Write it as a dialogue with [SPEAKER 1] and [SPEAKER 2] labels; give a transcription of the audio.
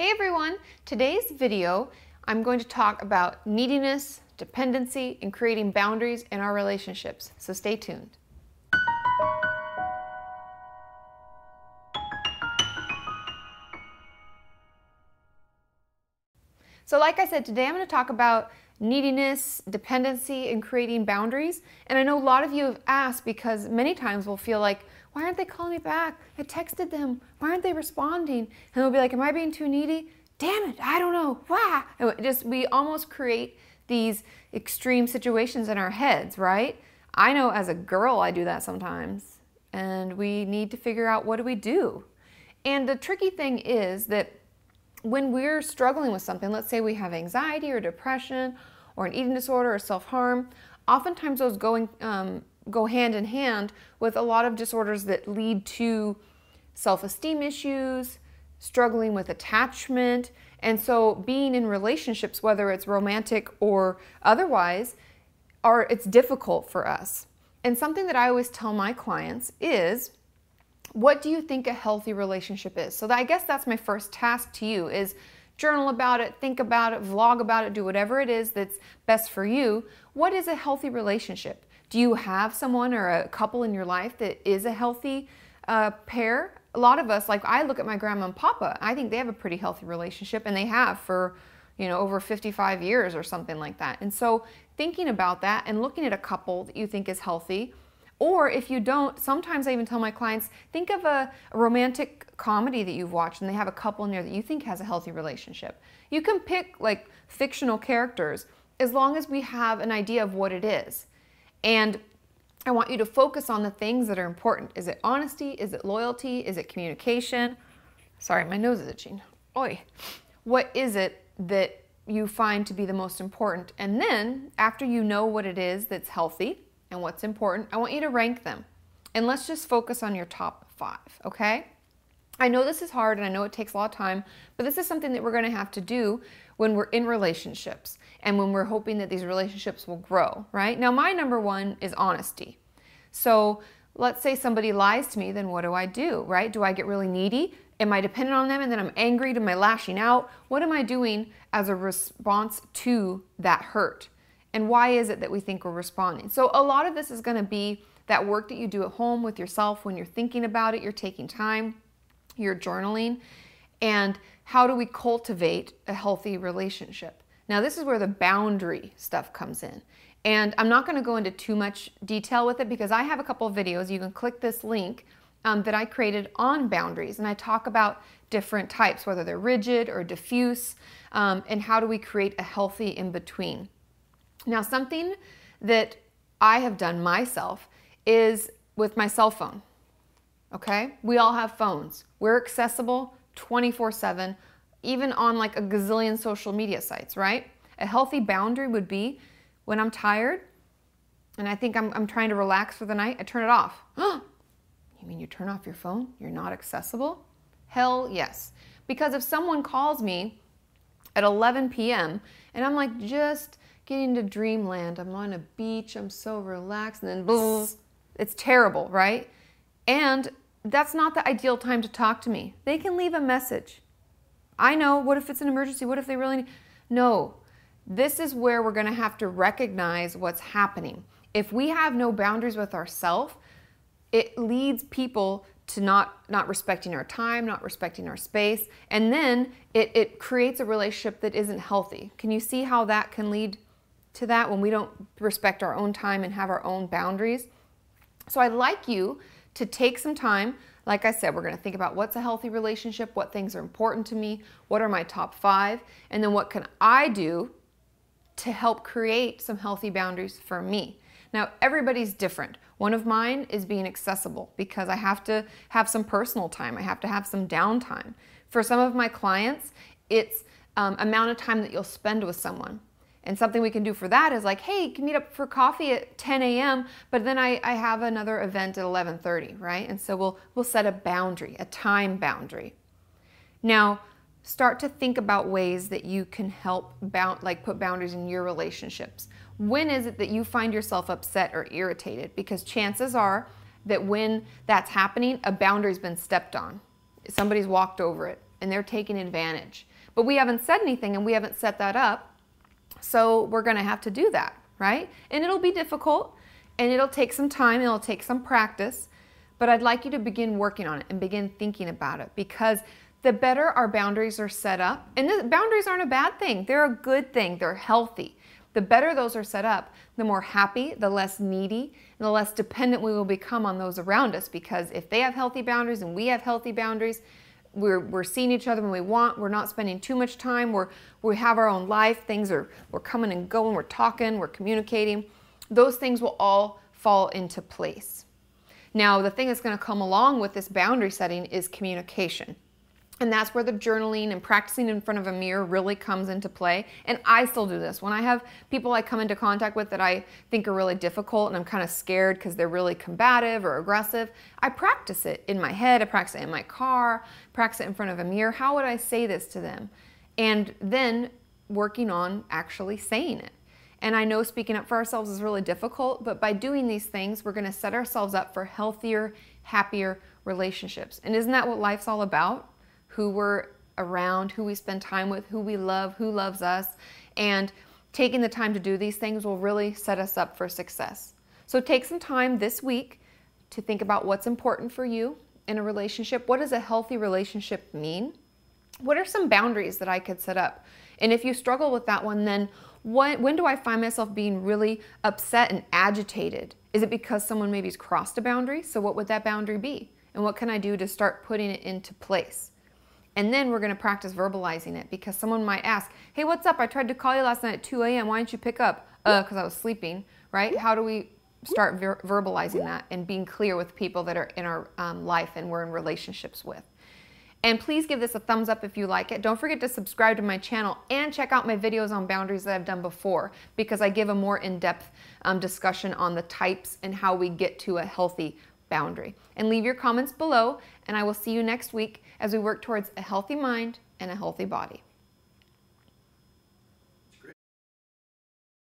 [SPEAKER 1] Hey everyone! Today's video, I'm going to talk about neediness, dependency, and creating boundaries in our relationships. So stay tuned. So like I said, today I'm going to talk about neediness, dependency, and creating boundaries. And I know a lot of you have asked because many times we'll feel like, why aren't they calling me back? I texted them. Why aren't they responding? And they'll be like, am I being too needy? Damn it, I don't know. Why? Just we almost create these extreme situations in our heads, right? I know as a girl I do that sometimes. And we need to figure out what do we do? And the tricky thing is that when we're struggling with something, let's say we have anxiety or depression or an eating disorder or self-harm, oftentimes those going um, go hand in hand with a lot of disorders that lead to self-esteem issues, struggling with attachment, and so being in relationships, whether it's romantic or otherwise, are it's difficult for us. And something that I always tell my clients is what do you think a healthy relationship is? So that, I guess that's my first task to you is journal about it, think about it, vlog about it, do whatever it is that's best for you. What is a healthy relationship? Do you have someone or a couple in your life that is a healthy uh, pair? A lot of us, like I look at my grandma and papa, I think they have a pretty healthy relationship and they have for, you know, over 55 years or something like that. And so thinking about that and looking at a couple that you think is healthy, or if you don't, sometimes I even tell my clients, think of a, romantic comedy that you've watched and they have a couple in there that you think has a healthy relationship. You can pick like fictional characters as long as we have an idea of what it is. And I want you to focus on the things that are important. Is it honesty? Is it loyalty? Is it communication? Sorry, my nose is itching. Oi. What is it that you find to be the most important? And then after you know what it is that's healthy, and what's important, I want you to rank them. And let's just focus on your top five, okay? I know this is hard and I know it takes a lot of time, but this is something that we're going to have to do when we're in relationships and when we're hoping that these relationships will grow, right? Now, my number one is honesty. So let's say somebody lies to me, then what do I do, right? Do I get really needy? Am I dependent on them and then I'm angry? Am I lashing out? What am I doing as a response to that hurt? And why is it that we think we're responding? So a lot of this is going to be that work that you do at home with yourself when you're thinking about it, you're taking time, you're journaling, and how do we cultivate a healthy relationship? Now, this is where the boundary stuff comes in. And I'm not going to go into too much detail with it because I have a couple of videos. You can click this link um, that I created on boundaries, and I talk about different types, whether they're rigid or diffuse, um, and how do we create a healthy in between. Now, something that I have done myself is with my cell phone. Okay? We all have phones. We're accessible 24 7, even on like a gazillion social media sites, right? A healthy boundary would be when I'm tired and I think I'm, I'm trying to relax for the night, I turn it off. you mean you turn off your phone? You're not accessible? Hell yes. Because if someone calls me at 11 p.m. and I'm like just getting to dreamland. I'm on a beach, I'm so relaxed, and then buzz, it's terrible, right? And that's not the ideal time to talk to me. They can leave a message. I know, what if it's an emergency? What if they really need? No, this is where we're gonna have to recognize what's happening. If we have no boundaries with ourselves, it leads people to not not respecting our time, not respecting our space, and then it, it creates a relationship that isn't healthy. Can you see how that can lead to that when we don't respect our own time and have our own boundaries. So I'd like you to take some time. Like I said, we're going to think about what's a healthy relationship, what things are important to me, what are my top five, and then what can I do to help create some healthy boundaries for me. Now, everybody's different. One of mine is being accessible because I have to have some personal time. I have to have some downtime. For some of my clients, it's um, amount of time that you'll spend with someone. And something we can do for that is like, hey, you can meet up for coffee at 10 a.m., but then I, I have another event at 11:30, right? And so we'll we'll set a boundary, a time boundary. Now, start to think about ways that you can help bound like put boundaries in your relationships. When is it that you find yourself upset or irritated? Because chances are that when that's happening, a boundary's been stepped on. Somebody's walked over it and they're taking advantage. But we haven't said anything and we haven't set that up. So we're going to have to do that, right? And it'll be difficult and it'll take some time, and it'll take some practice, but I'd like you to begin working on it and begin thinking about it because the better our boundaries are set up, and the boundaries aren't a bad thing, they're a good thing, they're healthy. The better those are set up, the more happy, the less needy, and the less dependent we will become on those around us because if they have healthy boundaries and we have healthy boundaries, we're, we're seeing each other when we want. We're not spending too much time. We're, we have our own life. Things are, we're coming and going. We're talking. We're communicating. Those things will all fall into place. Now, the thing that's going to come along with this boundary setting is communication. And that's where the journaling and practicing in front of a mirror really comes into play. And I still do this. When I have people I come into contact with that I think are really difficult and I'm kind of scared because they're really combative or aggressive, I practice it in my head, I practice it in my car, practice it in front of a mirror. How would I say this to them? And then working on actually saying it. And I know speaking up for ourselves is really difficult, but by doing these things, we're going to set ourselves up for healthier, happier relationships. And isn't that what life's all about? Who we're around, who we spend time with, who we love, who loves us. And taking the time to do these things will really set us up for success. So take some time this week to think about what's important for you in a relationship. What does a healthy relationship mean? What are some boundaries that I could set up? And if you struggle with that one, then what, when do I find myself being really upset and agitated? Is it because someone maybe's crossed a boundary? So, what would that boundary be? And what can I do to start putting it into place? And then we're going to practice verbalizing it because someone might ask, Hey, what's up? I tried to call you last night at 2 a.m. Why didn't you pick up? Uh, because I was sleeping, right? How do we start ver- verbalizing that and being clear with people that are in our um, life and we're in relationships with? And please give this a thumbs up if you like it. Don't forget to subscribe to my channel and check out my videos on boundaries that I've done before because I give a more in depth um, discussion on the types and how we get to a healthy boundary. And leave your comments below, and I will see you next week as we work towards a healthy mind and a healthy body.